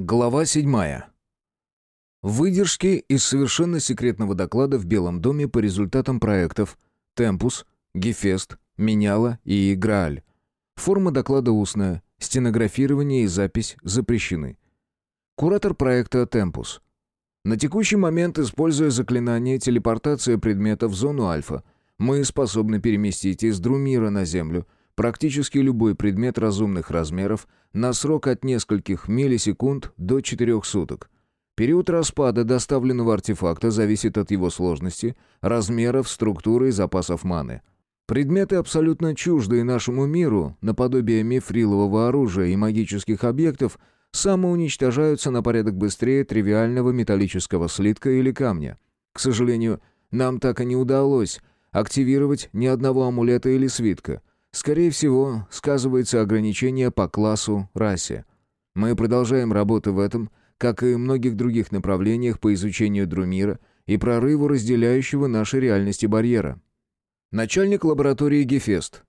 Глава седьмая. Выдержки из совершенно секретного доклада в Белом доме по результатам проектов «Темпус», «Гефест», «Меняла» и «Грааль». Форма доклада устная, стенографирование и запись запрещены. Куратор проекта «Темпус». На текущий момент, используя заклинание телепортация предмета в зону альфа, мы способны переместить из Друмира на Землю – практически любой предмет разумных размеров на срок от нескольких миллисекунд до четырех суток. Период распада доставленного артефакта зависит от его сложности, размеров, структуры и запасов маны. Предметы, абсолютно чуждые нашему миру, наподобие мифрилового оружия и магических объектов, самоуничтожаются на порядок быстрее тривиального металлического слитка или камня. К сожалению, нам так и не удалось активировать ни одного амулета или свитка – Скорее всего, сказывается ограничение по классу, расе. Мы продолжаем работу в этом, как и многих других направлениях по изучению Друмира и прорыву разделяющего наши реальности барьера. Начальник лаборатории Гефест.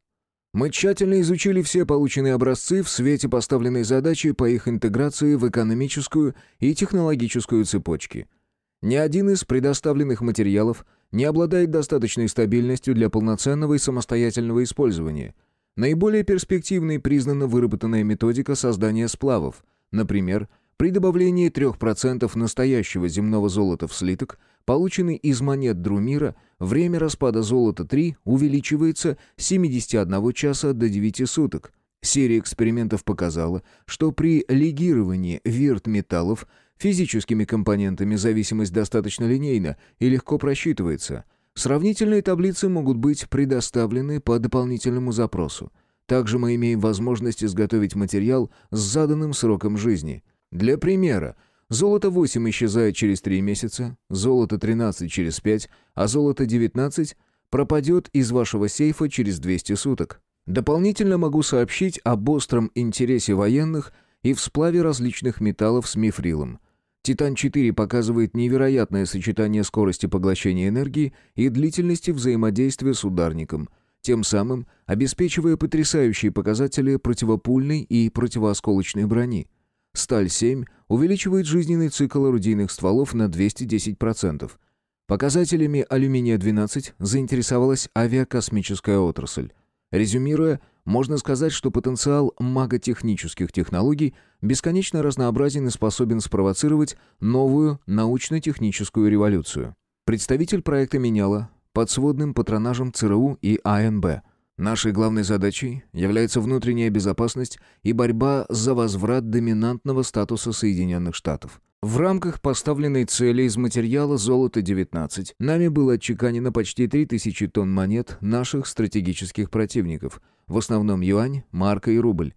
Мы тщательно изучили все полученные образцы в свете поставленной задачи по их интеграции в экономическую и технологическую цепочки. Ни один из предоставленных материалов – не обладает достаточной стабильностью для полноценного и самостоятельного использования. Наиболее перспективной признана выработанная методика создания сплавов. Например, при добавлении 3% настоящего земного золота в слиток, полученный из монет Друмира, время распада золота 3 увеличивается с 71 часа до 9 суток. Серия экспериментов показала, что при легировании вирт-металлов Физическими компонентами зависимость достаточно линейна и легко просчитывается. Сравнительные таблицы могут быть предоставлены по дополнительному запросу. Также мы имеем возможность изготовить материал с заданным сроком жизни. Для примера, золото 8 исчезает через 3 месяца, золото 13 через 5, а золото 19 пропадет из вашего сейфа через 200 суток. Дополнительно могу сообщить об остром интересе военных и в сплаве различных металлов с мифрилом – Титан-4 показывает невероятное сочетание скорости поглощения энергии и длительности взаимодействия с ударником, тем самым обеспечивая потрясающие показатели противопульной и противоосколочной брони. Сталь-7 увеличивает жизненный цикл орудийных стволов на 210%. Показателями алюминия-12 заинтересовалась авиакосмическая отрасль. Резюмируя, можно сказать, что потенциал маготехнических технологий бесконечно разнообразен и способен спровоцировать новую научно-техническую революцию. Представитель проекта меняла под сводным патронажем ЦРУ и АНБ. Нашей главной задачей является внутренняя безопасность и борьба за возврат доминантного статуса Соединенных Штатов. В рамках поставленной цели из материала «Золото-19» нами было отчеканено почти 3000 тонн монет наших стратегических противников, в основном юань, марка и рубль.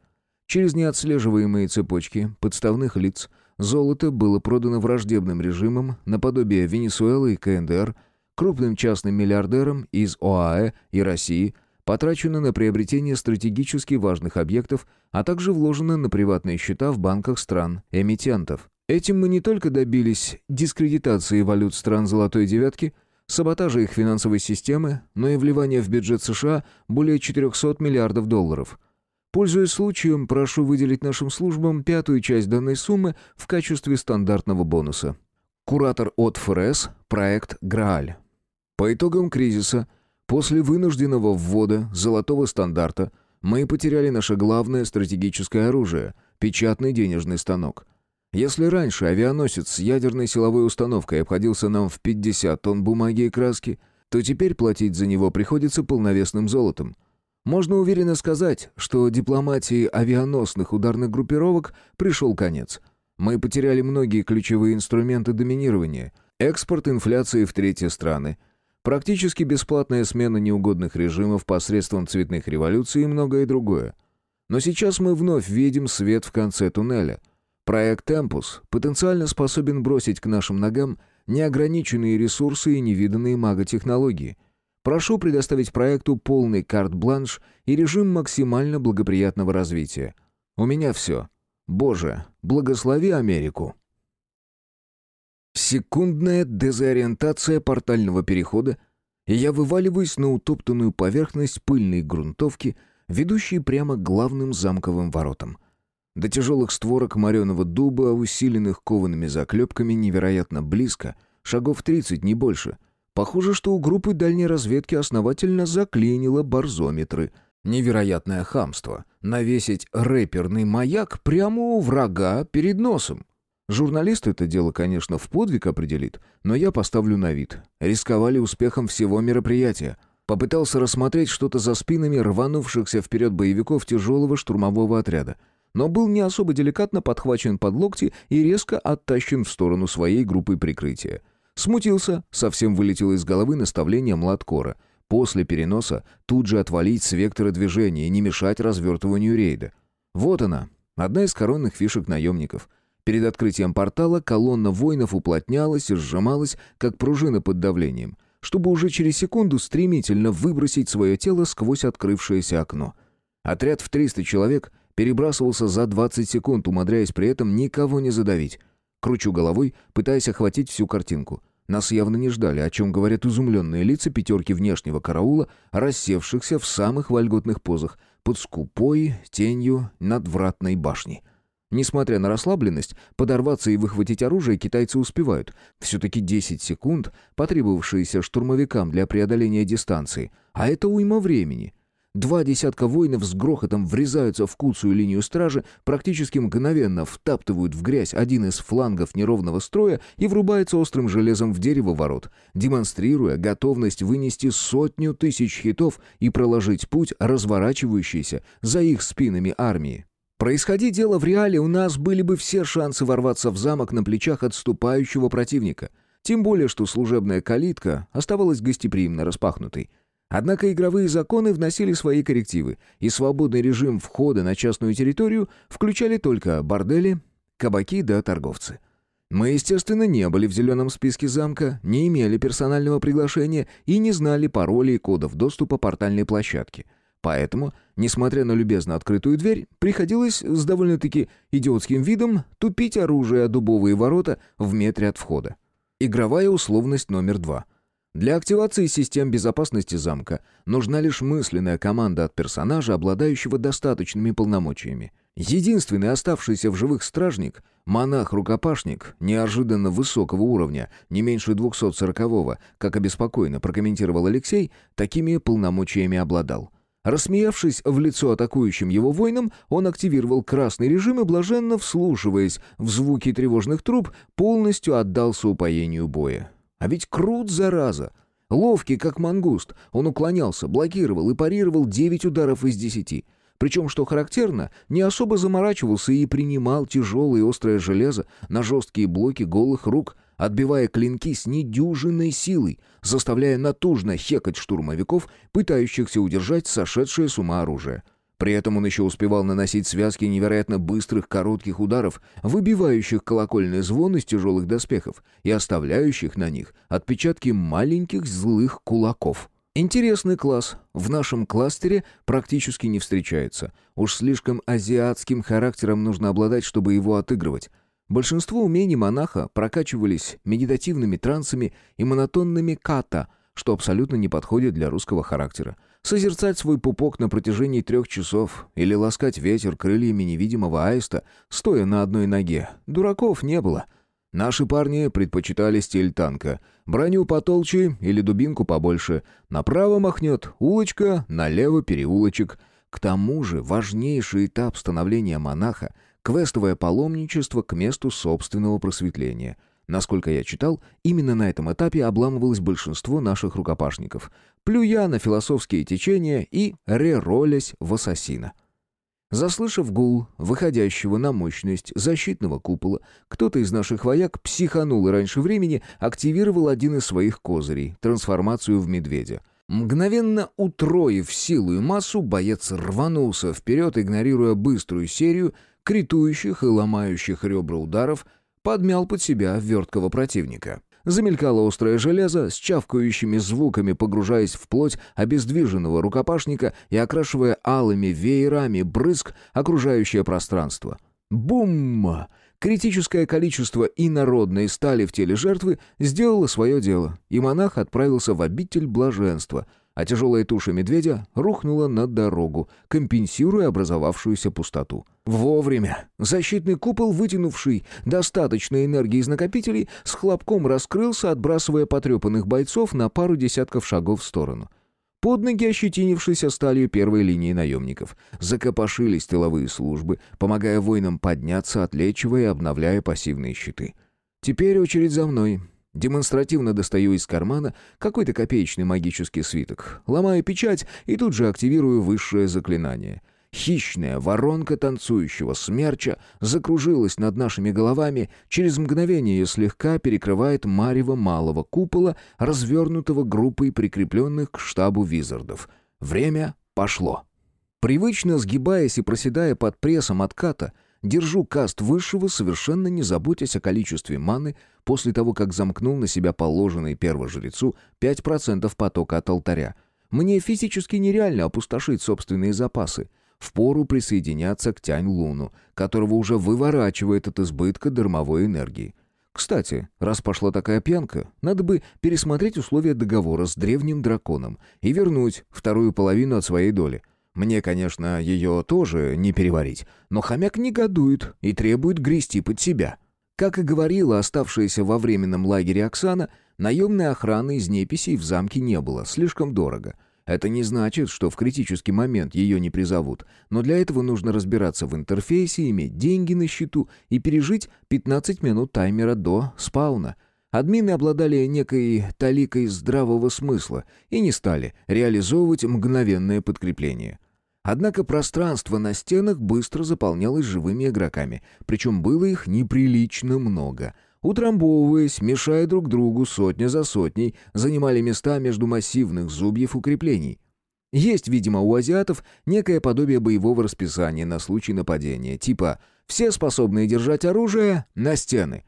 Через неотслеживаемые цепочки подставных лиц золото было продано враждебным режимом наподобие Венесуэлы и КНДР, крупным частным миллиардерам из ОАЭ и России, потрачено на приобретение стратегически важных объектов, а также вложено на приватные счета в банках стран-эмитентов. Этим мы не только добились дискредитации валют стран «Золотой девятки», саботажа их финансовой системы, но и вливания в бюджет США более 400 миллиардов долларов. Пользуясь случаем, прошу выделить нашим службам пятую часть данной суммы в качестве стандартного бонуса. Куратор от ФРС, проект «Грааль». По итогам кризиса, после вынужденного ввода золотого стандарта, мы потеряли наше главное стратегическое оружие – печатный денежный станок – если раньше авианосец с ядерной силовой установкой обходился нам в 50 тонн бумаги и краски, то теперь платить за него приходится полновесным золотом. Можно уверенно сказать, что дипломатии авианосных ударных группировок пришел конец. Мы потеряли многие ключевые инструменты доминирования, экспорт инфляции в третьи страны, практически бесплатная смена неугодных режимов посредством цветных революций и многое другое. Но сейчас мы вновь видим свет в конце туннеля – Проект «Темпус» потенциально способен бросить к нашим ногам неограниченные ресурсы и невиданные маготехнологии. Прошу предоставить проекту полный карт-бланш и режим максимально благоприятного развития. У меня все. Боже, благослови Америку. Секундная дезориентация портального перехода, и я вываливаюсь на утоптанную поверхность пыльной грунтовки, ведущей прямо к главным замковым воротам. До тяжелых створок мореного дуба, усиленных коваными заклепками, невероятно близко, шагов 30, не больше. Похоже, что у группы дальней разведки основательно заклинило барзометры. Невероятное хамство. Навесить рэперный маяк прямо у врага перед носом. Журналист это дело, конечно, в подвиг определит, но я поставлю на вид. Рисковали успехом всего мероприятия. Попытался рассмотреть что-то за спинами рванувшихся вперед боевиков тяжелого штурмового отряда — но был не особо деликатно подхвачен под локти и резко оттащен в сторону своей группы прикрытия. Смутился, совсем вылетело из головы наставление Младкора. После переноса тут же отвалить с вектора движения и не мешать развертыванию рейда. Вот она, одна из коронных фишек наемников. Перед открытием портала колонна воинов уплотнялась и сжималась, как пружина под давлением, чтобы уже через секунду стремительно выбросить свое тело сквозь открывшееся окно. Отряд в 300 человек — Перебрасывался за 20 секунд, умудряясь при этом никого не задавить. Кручу головой, пытаясь охватить всю картинку. Нас явно не ждали, о чем говорят изумленные лица пятерки внешнего караула, рассевшихся в самых вольготных позах, под скупой тенью надвратной башни. Несмотря на расслабленность, подорваться и выхватить оружие китайцы успевают. Все-таки 10 секунд, потребовавшиеся штурмовикам для преодоления дистанции. А это уйма времени. Два десятка воинов с грохотом врезаются в куцую линию стражи, практически мгновенно втаптывают в грязь один из флангов неровного строя и врубается острым железом в дерево ворот, демонстрируя готовность вынести сотню тысяч хитов и проложить путь разворачивающейся за их спинами армии. Происходи дело в реале, у нас были бы все шансы ворваться в замок на плечах отступающего противника. Тем более, что служебная калитка оставалась гостеприимно распахнутой. Однако игровые законы вносили свои коррективы, и свободный режим входа на частную территорию включали только бордели, кабаки да торговцы. Мы, естественно, не были в зеленом списке замка, не имели персонального приглашения и не знали паролей и кодов доступа портальной площадки. Поэтому, несмотря на любезно открытую дверь, приходилось с довольно-таки идиотским видом тупить оружие о дубовые ворота в метре от входа. Игровая условность номер два — для активации систем безопасности замка нужна лишь мысленная команда от персонажа, обладающего достаточными полномочиями. Единственный оставшийся в живых стражник, монах-рукопашник неожиданно высокого уровня, не меньше 240-го, как обеспокоенно прокомментировал Алексей, такими полномочиями обладал. Рассмеявшись в лицо атакующим его воинам, он активировал красный режим и, блаженно вслушиваясь в звуки тревожных труб, полностью отдался упоению боя. А ведь крут, зараза! Ловкий, как мангуст, он уклонялся, блокировал и парировал девять ударов из десяти. Причем, что характерно, не особо заморачивался и принимал тяжелое и острое железо на жесткие блоки голых рук, отбивая клинки с недюжинной силой, заставляя натужно хекать штурмовиков, пытающихся удержать сошедшее с ума оружие. При этом он еще успевал наносить связки невероятно быстрых коротких ударов, выбивающих колокольный звон из тяжелых доспехов и оставляющих на них отпечатки маленьких злых кулаков. Интересный класс. В нашем кластере практически не встречается. Уж слишком азиатским характером нужно обладать, чтобы его отыгрывать. Большинство умений монаха прокачивались медитативными трансами и монотонными ката, что абсолютно не подходит для русского характера. Созерцать свой пупок на протяжении трех часов или ласкать ветер крыльями невидимого аиста, стоя на одной ноге. Дураков не было. Наши парни предпочитали стиль танка. Броню потолче или дубинку побольше. Направо махнет улочка, налево переулочек. К тому же важнейший этап становления монаха — квестовое паломничество к месту собственного просветления — Насколько я читал, именно на этом этапе обламывалось большинство наших рукопашников, плюя на философские течения и реролясь в ассасина. Заслышав гул, выходящего на мощность защитного купола, кто-то из наших вояк психанул и раньше времени активировал один из своих козырей — трансформацию в медведя. Мгновенно утроив силу и массу, боец рванулся вперед, игнорируя быструю серию критующих и ломающих ребра ударов — подмял под себя верткого противника. Замелькало острое железо, с чавкающими звуками погружаясь в плоть обездвиженного рукопашника и окрашивая алыми веерами брызг окружающее пространство. Бум! Критическое количество инородной стали в теле жертвы сделало свое дело, и монах отправился в обитель блаженства, а тяжелая туша медведя рухнула на дорогу, компенсируя образовавшуюся пустоту. Вовремя. Защитный купол, вытянувший достаточно энергии из накопителей, с хлопком раскрылся, отбрасывая потрепанных бойцов на пару десятков шагов в сторону. Под ноги ощетинившейся сталью первой линии наемников. Закопошились тыловые службы, помогая воинам подняться, отлечивая и обновляя пассивные щиты. Теперь очередь за мной. Демонстративно достаю из кармана какой-то копеечный магический свиток, ломаю печать и тут же активирую высшее заклинание. Хищная воронка танцующего смерча закружилась над нашими головами, через мгновение ее слегка перекрывает марево малого купола, развернутого группой прикрепленных к штабу визардов. Время пошло. Привычно сгибаясь и проседая под прессом отката, Держу каст высшего, совершенно не заботясь о количестве маны, после того, как замкнул на себя положенный первожрецу 5% потока от алтаря. Мне физически нереально опустошить собственные запасы. Впору присоединяться к Тянь-Луну, которого уже выворачивает от избытка дармовой энергии. Кстати, раз пошла такая пьянка, надо бы пересмотреть условия договора с древним драконом и вернуть вторую половину от своей доли. Мне, конечно, ее тоже не переварить, но хомяк негодует и требует грести под себя. Как и говорила оставшаяся во временном лагере Оксана, наемной охраны из неписей в замке не было, слишком дорого. Это не значит, что в критический момент ее не призовут, но для этого нужно разбираться в интерфейсе, иметь деньги на счету и пережить 15 минут таймера до спауна. Админы обладали некой таликой здравого смысла и не стали реализовывать мгновенное подкрепление. Однако пространство на стенах быстро заполнялось живыми игроками, причем было их неприлично много. Утрамбовываясь, мешая друг другу сотня за сотней, занимали места между массивных зубьев укреплений. Есть, видимо, у азиатов некое подобие боевого расписания на случай нападения, типа «все способные держать оружие на стены».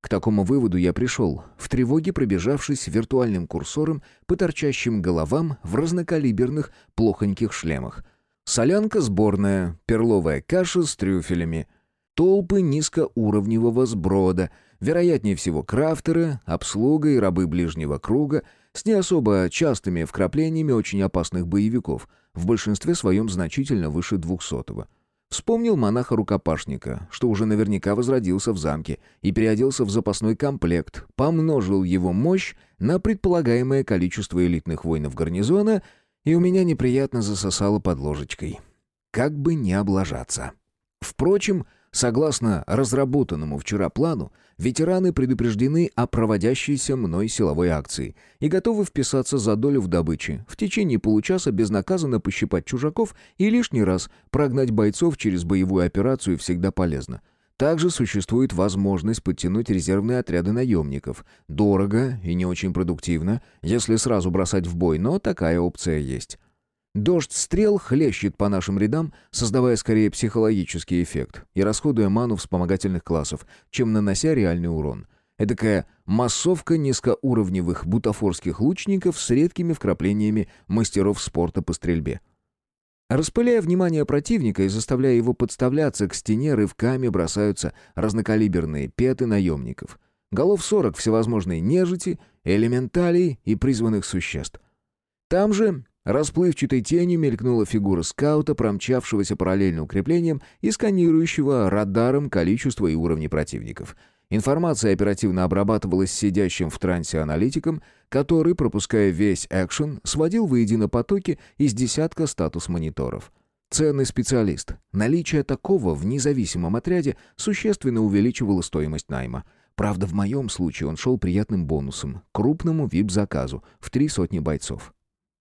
К такому выводу я пришел, в тревоге пробежавшись виртуальным курсором по торчащим головам в разнокалиберных плохоньких шлемах – Солянка сборная, перловая каша с трюфелями, толпы низкоуровневого сброда, вероятнее всего крафтеры, обслуга и рабы ближнего круга, с не особо частыми вкраплениями очень опасных боевиков, в большинстве своем значительно выше двухсотого. Вспомнил монаха-рукопашника, что уже наверняка возродился в замке и переоделся в запасной комплект, помножил его мощь на предполагаемое количество элитных воинов гарнизона — и у меня неприятно засосало под ложечкой. Как бы не облажаться. Впрочем, согласно разработанному вчера плану, ветераны предупреждены о проводящейся мной силовой акции и готовы вписаться за долю в добыче, в течение получаса безнаказанно пощипать чужаков и лишний раз прогнать бойцов через боевую операцию всегда полезно — также существует возможность подтянуть резервные отряды наемников. Дорого и не очень продуктивно, если сразу бросать в бой, но такая опция есть. Дождь стрел хлещет по нашим рядам, создавая скорее психологический эффект и расходуя ману вспомогательных классов, чем нанося реальный урон. Эдакая массовка низкоуровневых бутафорских лучников с редкими вкраплениями мастеров спорта по стрельбе. Распыляя внимание противника и заставляя его подставляться к стене, рывками бросаются разнокалиберные петы наемников. Голов сорок всевозможной нежити, элементалей и призванных существ. Там же расплывчатой тенью мелькнула фигура скаута, промчавшегося параллельно укреплением и сканирующего радаром количество и уровни противников — Информация оперативно обрабатывалась сидящим в трансе аналитиком, который, пропуская весь экшен, сводил воедино потоки из десятка статус-мониторов. Ценный специалист. Наличие такого в независимом отряде существенно увеличивало стоимость найма. Правда, в моем случае он шел приятным бонусом, крупному вип-заказу в три сотни бойцов.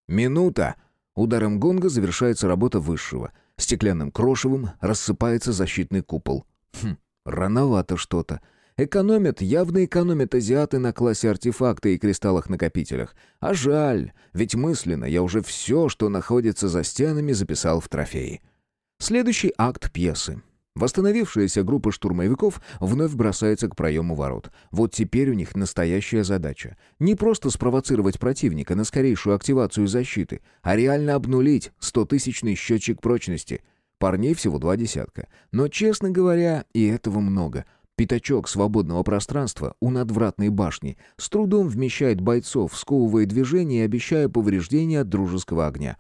«Минута!» Ударом гонга завершается работа высшего. Стеклянным крошевым рассыпается защитный купол. Хм, рановато что-то. Экономят, явно экономят азиаты на классе артефакта и кристаллах-накопителях. А жаль, ведь мысленно я уже все, что находится за стенами, записал в трофеи. Следующий акт пьесы. Восстановившаяся группа штурмовиков вновь бросается к проему ворот. Вот теперь у них настоящая задача. Не просто спровоцировать противника на скорейшую активацию защиты, а реально обнулить стотысячный счетчик прочности. Парней всего два десятка. Но, честно говоря, и этого много — Пятачок свободного пространства у надвратной башни с трудом вмещает бойцов, сковывая движение и обещая повреждения от дружеского огня.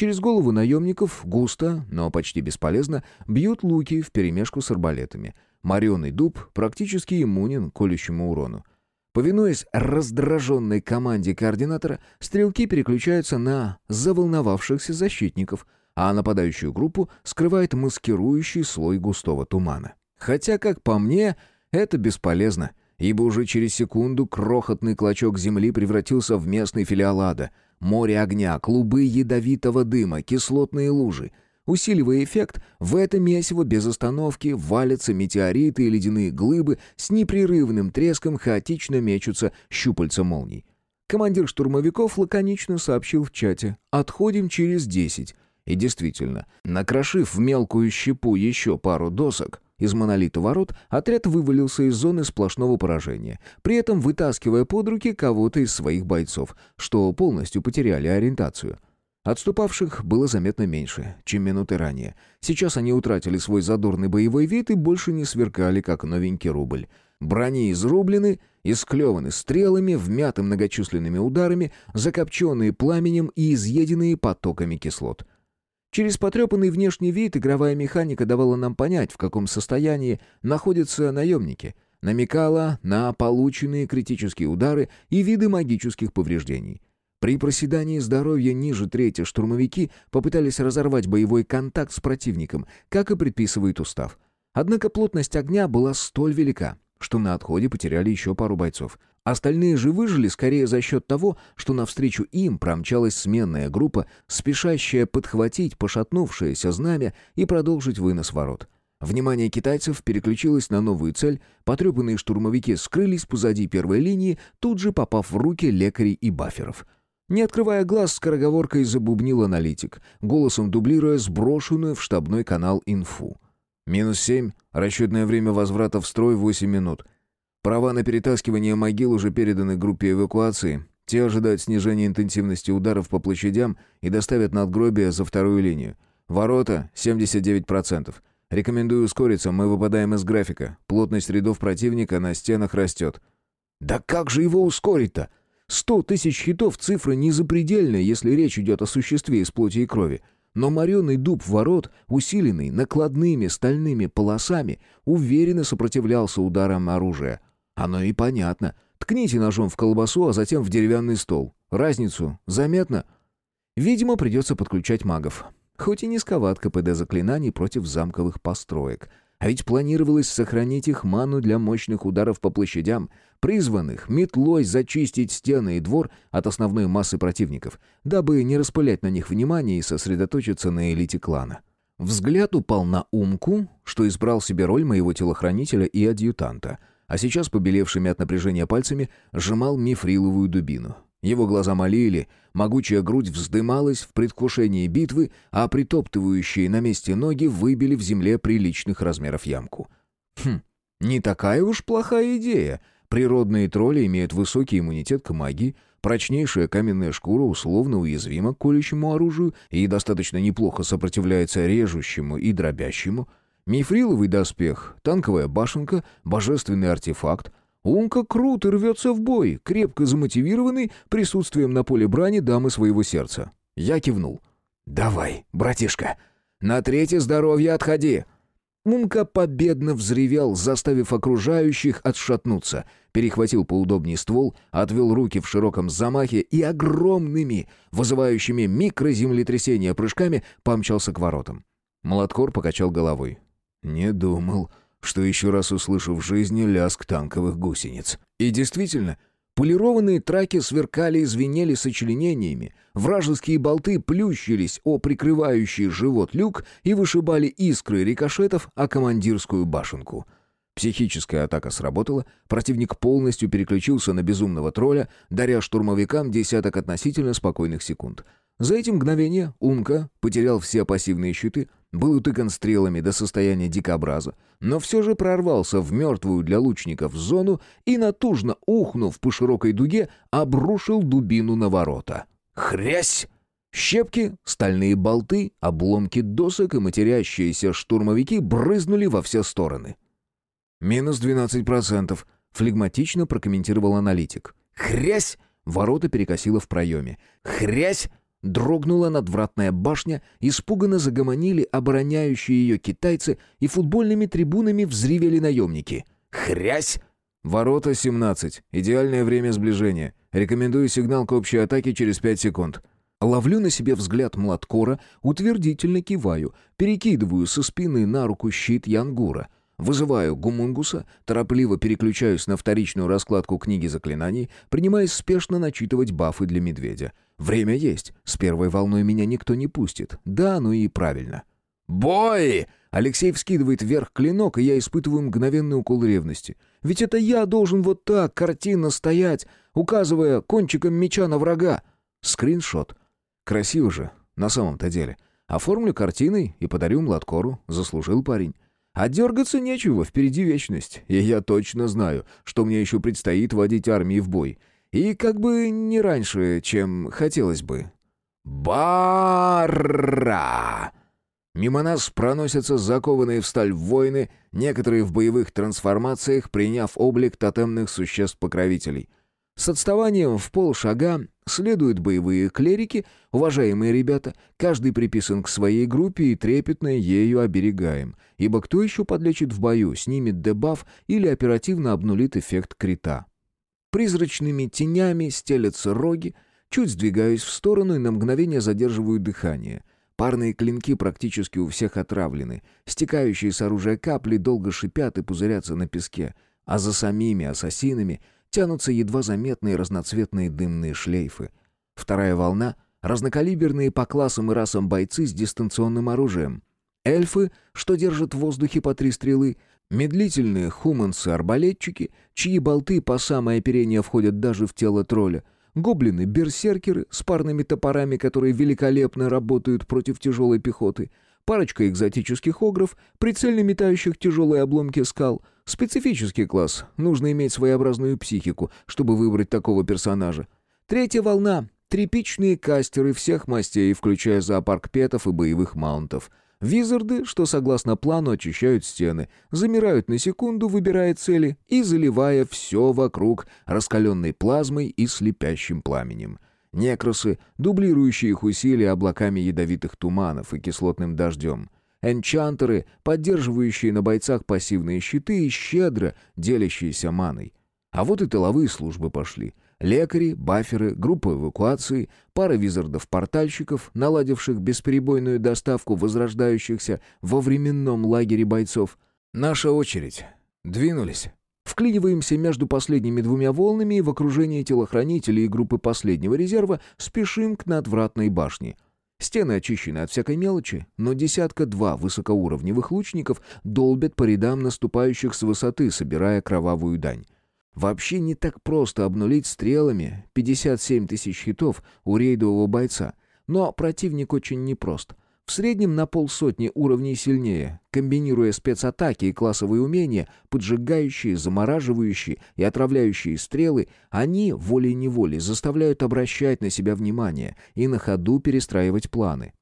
Через голову наемников густо, но почти бесполезно, бьют луки вперемешку с арбалетами. Мореный дуб практически иммунен к колющему урону. Повинуясь раздраженной команде координатора, стрелки переключаются на заволновавшихся защитников, а нападающую группу скрывает маскирующий слой густого тумана. Хотя, как по мне, это бесполезно, ибо уже через секунду крохотный клочок земли превратился в местный филиал ада. Море огня, клубы ядовитого дыма, кислотные лужи. Усиливая эффект, в это месиво без остановки валятся метеориты и ледяные глыбы, с непрерывным треском хаотично мечутся щупальца молний. Командир штурмовиков лаконично сообщил в чате «Отходим через десять». И действительно, накрошив в мелкую щепу еще пару досок, из монолита ворот отряд вывалился из зоны сплошного поражения, при этом вытаскивая под руки кого-то из своих бойцов, что полностью потеряли ориентацию. Отступавших было заметно меньше, чем минуты ранее. Сейчас они утратили свой задорный боевой вид и больше не сверкали, как новенький рубль. Брони изрублены, исклеваны стрелами, вмяты многочисленными ударами, закопченные пламенем и изъеденные потоками кислот. Через потрепанный внешний вид игровая механика давала нам понять, в каком состоянии находятся наемники, намекала на полученные критические удары и виды магических повреждений. При проседании здоровья ниже трети штурмовики попытались разорвать боевой контакт с противником, как и предписывает устав. Однако плотность огня была столь велика, что на отходе потеряли еще пару бойцов — Остальные же выжили скорее за счет того, что навстречу им промчалась сменная группа, спешащая подхватить пошатнувшееся знамя и продолжить вынос ворот. Внимание китайцев переключилось на новую цель, потрепанные штурмовики скрылись позади первой линии, тут же попав в руки лекарей и баферов. Не открывая глаз, скороговоркой забубнил аналитик, голосом дублируя сброшенную в штабной канал инфу. «Минус семь, расчетное время возврата в строй восемь минут». Права на перетаскивание могил уже переданы группе эвакуации. Те ожидают снижения интенсивности ударов по площадям и доставят надгробия за вторую линию. Ворота — 79%. Рекомендую ускориться, мы выпадаем из графика. Плотность рядов противника на стенах растет. Да как же его ускорить-то? Сто тысяч хитов цифра не запредельная, если речь идет о существе из плоти и крови. Но мореный дуб ворот, усиленный накладными стальными полосами, уверенно сопротивлялся ударам оружия. Оно и понятно. Ткните ножом в колбасу, а затем в деревянный стол. Разницу заметно? Видимо, придется подключать магов. Хоть и низковат КПД заклинаний против замковых построек. А ведь планировалось сохранить их ману для мощных ударов по площадям, призванных метлой зачистить стены и двор от основной массы противников, дабы не распылять на них внимание и сосредоточиться на элите клана. Взгляд упал на Умку, что избрал себе роль моего телохранителя и адъютанта — а сейчас, побелевшими от напряжения пальцами, сжимал мифриловую дубину. Его глаза молили, могучая грудь вздымалась в предвкушении битвы, а притоптывающие на месте ноги выбили в земле приличных размеров ямку. Хм, не такая уж плохая идея. Природные тролли имеют высокий иммунитет к магии, прочнейшая каменная шкура условно уязвима к колющему оружию и достаточно неплохо сопротивляется режущему и дробящему – Мифриловый доспех, танковая башенка, божественный артефакт. Умка круто рвется в бой, крепко замотивированный присутствием на поле брани дамы своего сердца. Я кивнул. «Давай, братишка, на третье здоровье отходи!» Умка победно взревел, заставив окружающих отшатнуться, перехватил поудобнее ствол, отвел руки в широком замахе и огромными, вызывающими микроземлетрясения прыжками помчался к воротам. Молоткор покачал головой. Не думал, что еще раз услышу в жизни лязг танковых гусениц. И действительно, полированные траки сверкали и звенели сочленениями, вражеские болты плющились о прикрывающий живот люк и вышибали искры рикошетов о командирскую башенку. Психическая атака сработала, противник полностью переключился на безумного тролля, даря штурмовикам десяток относительно спокойных секунд — за эти мгновения Умка потерял все пассивные щиты, был утыкан стрелами до состояния дикобраза, но все же прорвался в мертвую для лучников зону и, натужно ухнув по широкой дуге, обрушил дубину на ворота. «Хрясь!» Щепки, стальные болты, обломки досок и матерящиеся штурмовики брызнули во все стороны. «Минус 12%, — флегматично прокомментировал аналитик. «Хрясь!» — ворота перекосило в проеме. «Хрясь!» — дрогнула надвратная башня, испуганно загомонили обороняющие ее китайцы и футбольными трибунами взревели наемники. «Хрясь!» «Ворота 17. Идеальное время сближения. Рекомендую сигнал к общей атаке через 5 секунд». Ловлю на себе взгляд Младкора, утвердительно киваю, перекидываю со спины на руку щит Янгура — Вызываю гумунгуса, торопливо переключаюсь на вторичную раскладку книги заклинаний, принимаясь спешно начитывать бафы для медведя. Время есть, с первой волной меня никто не пустит. Да, ну и правильно. «Бой!» Алексей вскидывает вверх клинок, и я испытываю мгновенный укол ревности. Ведь это я должен вот так картинно стоять, указывая кончиком меча на врага. Скриншот. Красиво же, на самом-то деле. Оформлю картиной и подарю Младкору. Заслужил парень. А дергаться нечего, впереди вечность. И я точно знаю, что мне еще предстоит водить армии в бой. И как бы не раньше, чем хотелось бы. Бара! Мимо нас проносятся закованные в сталь воины, некоторые в боевых трансформациях, приняв облик тотемных существ-покровителей — с отставанием в полшага следуют боевые клерики, уважаемые ребята, каждый приписан к своей группе и трепетно ею оберегаем, ибо кто еще подлечит в бою, снимет дебаф или оперативно обнулит эффект крита. Призрачными тенями стелятся роги, чуть сдвигаюсь в сторону и на мгновение задерживаю дыхание. Парные клинки практически у всех отравлены, стекающие с оружия капли долго шипят и пузырятся на песке, а за самими ассасинами — тянутся едва заметные разноцветные дымные шлейфы. Вторая волна — разнокалиберные по классам и расам бойцы с дистанционным оружием. Эльфы, что держат в воздухе по три стрелы, медлительные хумансы-арбалетчики, чьи болты по самое оперение входят даже в тело тролля, гоблины-берсеркеры с парными топорами, которые великолепно работают против тяжелой пехоты — парочка экзотических огров, прицельно метающих тяжелые обломки скал. Специфический класс. Нужно иметь своеобразную психику, чтобы выбрать такого персонажа. Третья волна. Тряпичные кастеры всех мастей, включая зоопарк петов и боевых маунтов. Визарды, что согласно плану очищают стены, замирают на секунду, выбирая цели и заливая все вокруг раскаленной плазмой и слепящим пламенем некросы, дублирующие их усилия облаками ядовитых туманов и кислотным дождем, энчантеры, поддерживающие на бойцах пассивные щиты и щедро делящиеся маной. А вот и тыловые службы пошли. Лекари, баферы, группа эвакуации, пара визардов-портальщиков, наладивших бесперебойную доставку возрождающихся во временном лагере бойцов. Наша очередь. Двинулись. Вклиниваемся между последними двумя волнами и в окружении телохранителей и группы последнего резерва спешим к надвратной башне. Стены очищены от всякой мелочи, но десятка-два высокоуровневых лучников долбят по рядам наступающих с высоты, собирая кровавую дань. Вообще не так просто обнулить стрелами 57 тысяч хитов у рейдового бойца, но противник очень непрост. В среднем на полсотни уровней сильнее, комбинируя спецатаки и классовые умения, поджигающие, замораживающие и отравляющие стрелы, они волей-неволей заставляют обращать на себя внимание и на ходу перестраивать планы.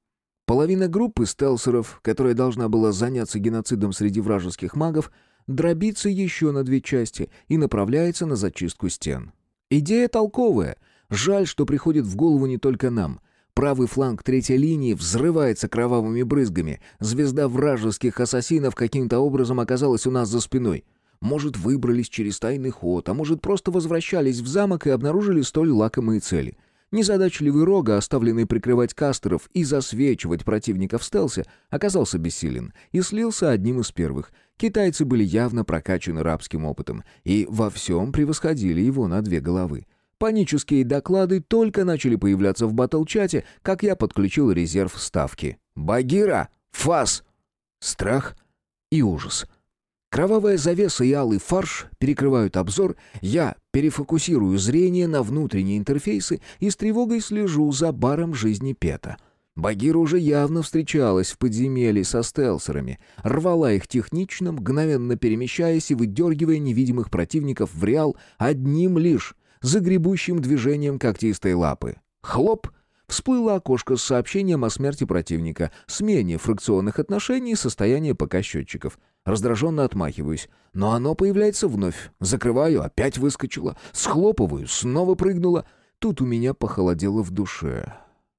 Половина группы стелсеров, которая должна была заняться геноцидом среди вражеских магов, дробится еще на две части и направляется на зачистку стен. Идея толковая. Жаль, что приходит в голову не только нам — Правый фланг третьей линии взрывается кровавыми брызгами. Звезда вражеских ассасинов каким-то образом оказалась у нас за спиной. Может, выбрались через тайный ход, а может, просто возвращались в замок и обнаружили столь лакомые цели. Незадачливый Рога, оставленный прикрывать кастеров и засвечивать противника в стелсе, оказался бессилен и слился одним из первых. Китайцы были явно прокачаны рабским опытом и во всем превосходили его на две головы. Панические доклады только начали появляться в батл-чате, как я подключил резерв ставки. «Багира! Фас!» Страх и ужас. Кровавая завеса и алый фарш перекрывают обзор, я перефокусирую зрение на внутренние интерфейсы и с тревогой слежу за баром жизни Пета. Багира уже явно встречалась в подземелье со стелсерами, рвала их технично, мгновенно перемещаясь и выдергивая невидимых противников в реал одним лишь загребущим движением когтистой лапы. Хлоп! Всплыло окошко с сообщением о смерти противника, смене фракционных отношений и состоянии ПК-счетчиков — Раздраженно отмахиваюсь. Но оно появляется вновь. Закрываю, опять выскочило. Схлопываю, снова прыгнуло. Тут у меня похолодело в душе.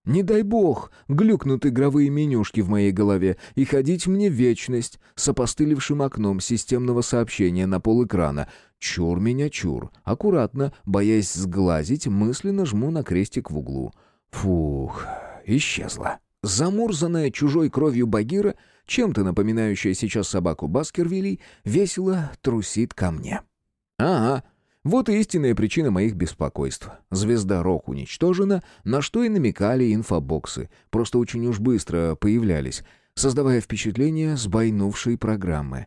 Не дай бог, глюкнут игровые менюшки в моей голове, и ходить мне вечность с опостылевшим окном системного сообщения на пол экрана. Чур меня чур. Аккуратно, боясь сглазить, мысленно жму на крестик в углу. Фух, исчезла. Замурзанная чужой кровью Багира, чем-то напоминающая сейчас собаку Баскервилей, весело трусит ко мне. Ага, вот и истинная причина моих беспокойств. Звезда Рок уничтожена, на что и намекали инфобоксы. Просто очень уж быстро появлялись, создавая впечатление сбойнувшей программы.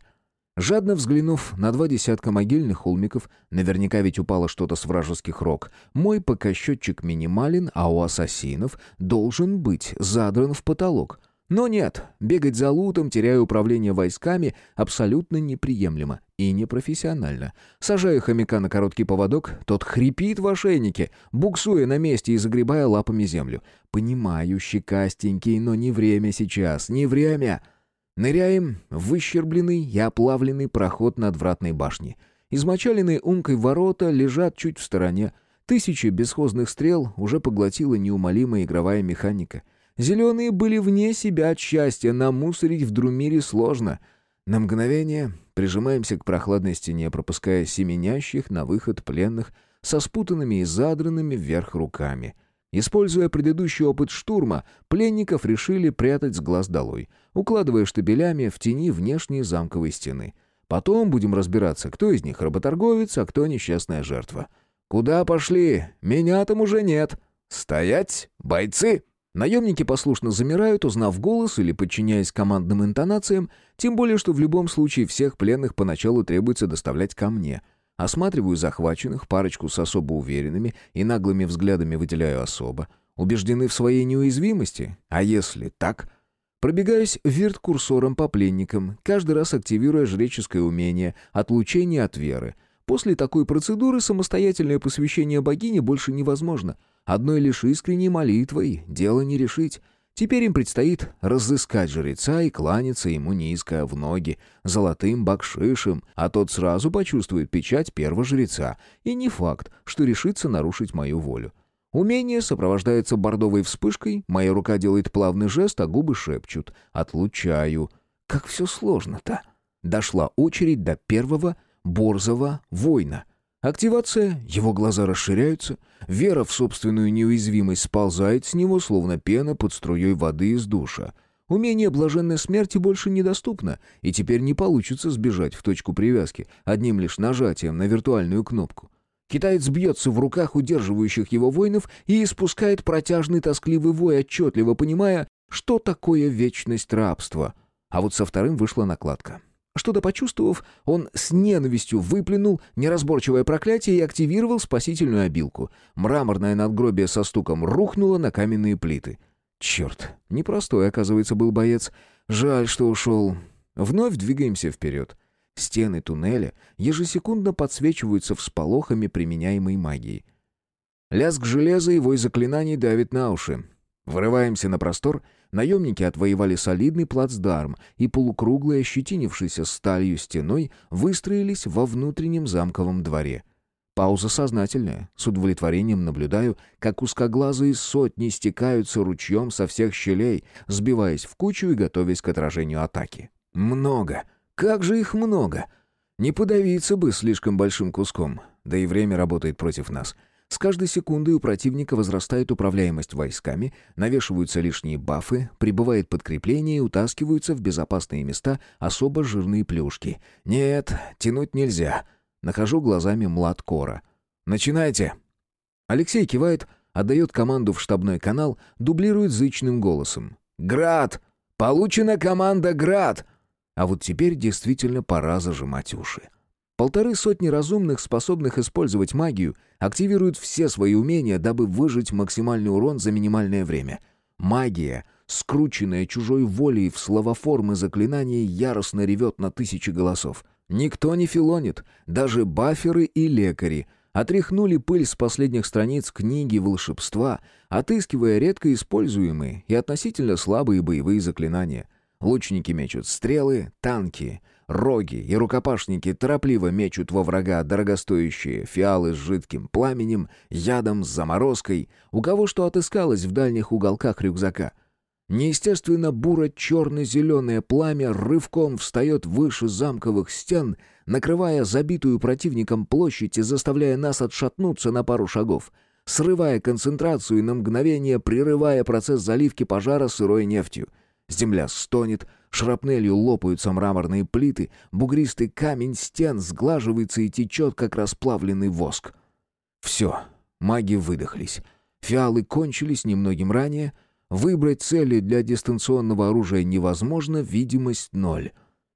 Жадно взглянув на два десятка могильных холмиков, наверняка ведь упало что-то с вражеских рог, мой покосчетчик минимален, а у ассасинов должен быть задран в потолок — но нет, бегать за лутом, теряя управление войсками, абсолютно неприемлемо и непрофессионально. Сажаю хомяка на короткий поводок, тот хрипит в ошейнике, буксуя на месте и загребая лапами землю. Понимаю, щекастенький, но не время сейчас, не время. Ныряем в выщербленный и оплавленный проход надвратной башни. Измочаленные умкой ворота лежат чуть в стороне. Тысячи бесхозных стрел уже поглотила неумолимая игровая механика — Зеленые были вне себя от счастья, намусорить в Друмире сложно. На мгновение прижимаемся к прохладной стене, пропуская семенящих на выход пленных со спутанными и задранными вверх руками. Используя предыдущий опыт штурма, пленников решили прятать с глаз долой, укладывая штабелями в тени внешней замковой стены. Потом будем разбираться, кто из них работорговец, а кто несчастная жертва. «Куда пошли? Меня там уже нет!» «Стоять, бойцы!» Наемники послушно замирают, узнав голос или подчиняясь командным интонациям, тем более, что в любом случае всех пленных поначалу требуется доставлять ко мне. Осматриваю захваченных, парочку с особо уверенными и наглыми взглядами выделяю особо. Убеждены в своей неуязвимости? А если так? Пробегаюсь вирт-курсором по пленникам, каждый раз активируя жреческое умение, отлучение от веры. После такой процедуры самостоятельное посвящение богине больше невозможно — Одной лишь искренней молитвой дело не решить. Теперь им предстоит разыскать жреца и кланяться ему низко в ноги, золотым бакшишем, а тот сразу почувствует печать первого жреца, и не факт, что решится нарушить мою волю. Умение сопровождается бордовой вспышкой, моя рука делает плавный жест, а губы шепчут «Отлучаю». Как все сложно-то. Дошла очередь до первого борзого воина — Активация, его глаза расширяются, вера в собственную неуязвимость сползает с него, словно пена под струей воды из душа. Умение блаженной смерти больше недоступно, и теперь не получится сбежать в точку привязки одним лишь нажатием на виртуальную кнопку. Китаец бьется в руках удерживающих его воинов и испускает протяжный тоскливый вой, отчетливо понимая, что такое вечность рабства. А вот со вторым вышла накладка. Что-то почувствовав, он с ненавистью выплюнул неразборчивое проклятие и активировал спасительную обилку. Мраморное надгробие со стуком рухнуло на каменные плиты. Черт, непростой, оказывается, был боец. Жаль, что ушел. Вновь двигаемся вперед. Стены туннеля ежесекундно подсвечиваются всполохами применяемой магии. Лязг железа и вой заклинаний давит на уши. Вырываемся на простор — Наемники отвоевали солидный плацдарм и полукруглой, ощетинившейся сталью стеной, выстроились во внутреннем замковом дворе. Пауза сознательная. С удовлетворением наблюдаю, как узкоглазые сотни стекаются ручьем со всех щелей, сбиваясь в кучу и готовясь к отражению атаки. Много. Как же их много! Не подавиться бы слишком большим куском. Да и время работает против нас — с каждой секундой у противника возрастает управляемость войсками, навешиваются лишние бафы, прибывает подкрепление и утаскиваются в безопасные места особо жирные плюшки. Нет, тянуть нельзя. Нахожу глазами млад Кора. «Начинайте!» Алексей кивает, отдает команду в штабной канал, дублирует зычным голосом. «Град! Получена команда «Град!» А вот теперь действительно пора зажимать уши. Полторы сотни разумных, способных использовать магию, активируют все свои умения, дабы выжить максимальный урон за минимальное время. Магия, скрученная чужой волей в словоформы заклинаний, яростно ревет на тысячи голосов. Никто не филонит, даже баферы и лекари — отряхнули пыль с последних страниц книги волшебства, отыскивая редко используемые и относительно слабые боевые заклинания. Лучники мечут стрелы, танки Роги и рукопашники торопливо мечут во врага дорогостоящие фиалы с жидким пламенем, ядом, с заморозкой, у кого что отыскалось в дальних уголках рюкзака. Неестественно буро-черно-зеленое пламя рывком встает выше замковых стен, накрывая забитую противником площадь и заставляя нас отшатнуться на пару шагов, срывая концентрацию и на мгновение прерывая процесс заливки пожара сырой нефтью. Земля стонет, Шрапнелью лопаются мраморные плиты, бугристый камень стен сглаживается и течет, как расплавленный воск. Все, маги выдохлись. Фиалы кончились немногим ранее. Выбрать цели для дистанционного оружия невозможно, видимость ноль.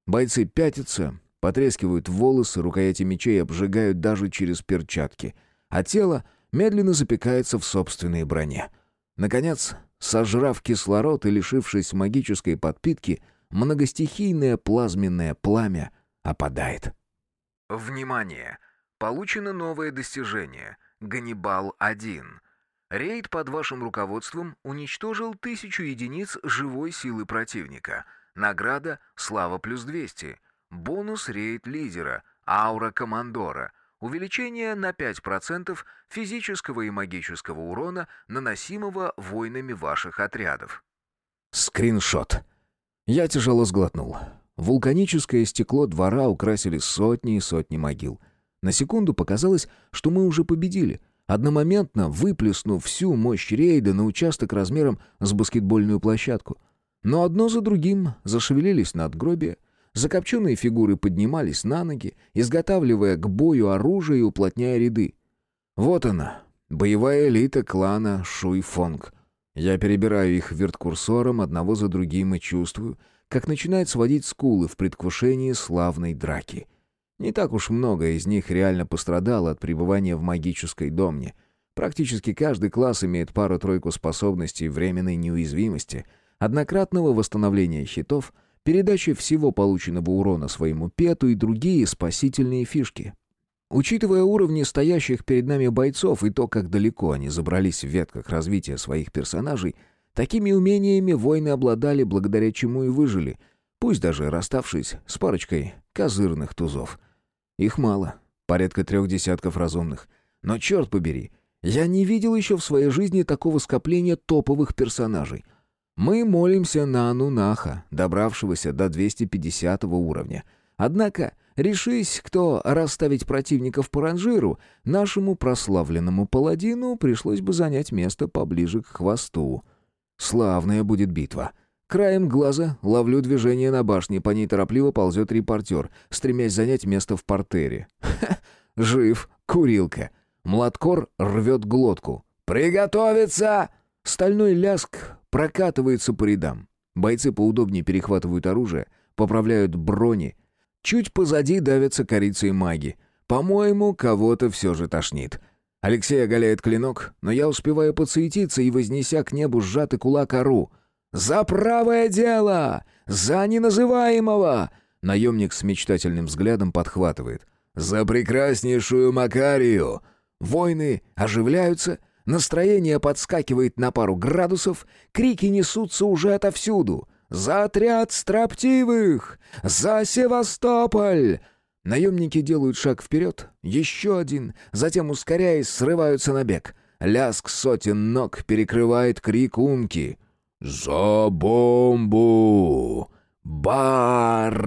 Бойцы пятятся, потрескивают волосы, рукояти мечей обжигают даже через перчатки. А тело медленно запекается в собственной броне. Наконец, сожрав кислород и лишившись магической подпитки, многостихийное плазменное пламя опадает. Внимание! Получено новое достижение «Ганнибал-1». Рейд под вашим руководством уничтожил тысячу единиц живой силы противника. Награда «Слава плюс 200». Бонус рейд лидера, аура командора. Увеличение на 5% физического и магического урона, наносимого воинами ваших отрядов. Скриншот. Я тяжело сглотнул. Вулканическое стекло двора украсили сотни и сотни могил. На секунду показалось, что мы уже победили, одномоментно выплеснув всю мощь рейда на участок размером с баскетбольную площадку. Но одно за другим зашевелились надгробия, закопченные фигуры поднимались на ноги, изготавливая к бою оружие и уплотняя ряды. Вот она, боевая элита клана Шуйфонг — я перебираю их верткурсором одного за другим и чувствую, как начинает сводить скулы в предвкушении славной драки. Не так уж много из них реально пострадало от пребывания в магической домне. Практически каждый класс имеет пару-тройку способностей временной неуязвимости, однократного восстановления щитов, передачи всего полученного урона своему пету и другие спасительные фишки. Учитывая уровни стоящих перед нами бойцов и то, как далеко они забрались в ветках развития своих персонажей, такими умениями воины обладали, благодаря чему и выжили, пусть даже расставшись с парочкой козырных тузов. Их мало, порядка трех десятков разумных. Но черт побери, я не видел еще в своей жизни такого скопления топовых персонажей. Мы молимся на Анунаха, добравшегося до 250 уровня. Однако Решись, кто расставить противников по ранжиру, нашему прославленному паладину пришлось бы занять место поближе к хвосту. Славная будет битва. Краем глаза ловлю движение на башне, по ней торопливо ползет репортер, стремясь занять место в портере. Ха, жив, курилка. Младкор рвет глотку. «Приготовиться!» Стальной ляск прокатывается по рядам. Бойцы поудобнее перехватывают оружие, поправляют брони, Чуть позади давятся корицы и маги. По-моему, кого-то все же тошнит. Алексей оголяет клинок, но я успеваю подсуетиться и, вознеся к небу сжатый кулак, ору. «За правое дело! За неназываемого!» Наемник с мечтательным взглядом подхватывает. «За прекраснейшую Макарию!» Войны оживляются, настроение подскакивает на пару градусов, крики несутся уже отовсюду. За отряд строптивых! За Севастополь!» Наемники делают шаг вперед, еще один, затем, ускоряясь, срываются на бег. Ляск сотен ног перекрывает крик умки. «За бомбу! Бара!»